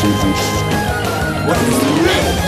What is the real?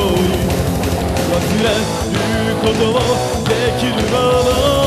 恋忘れることをできるもの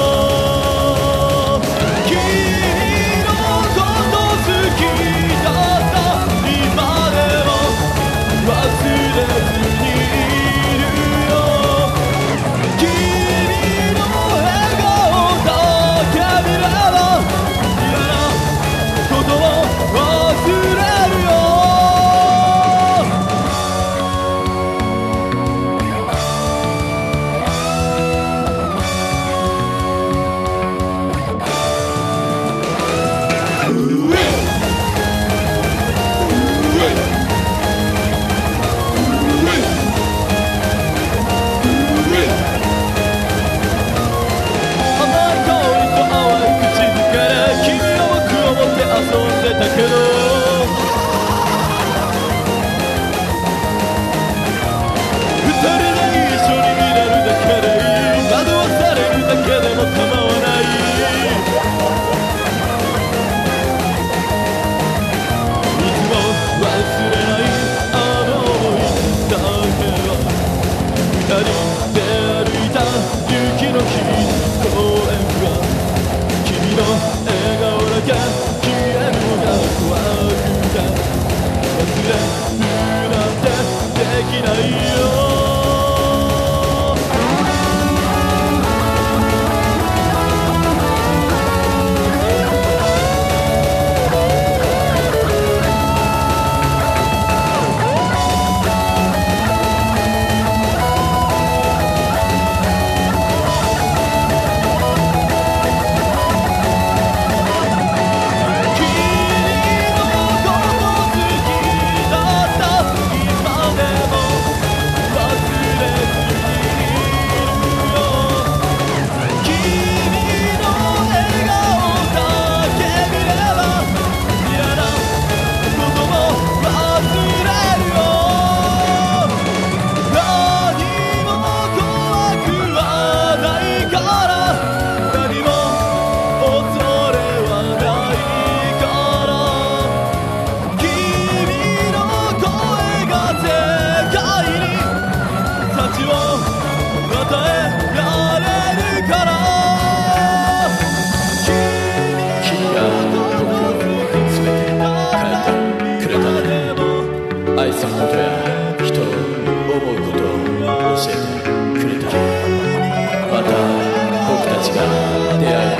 Meister der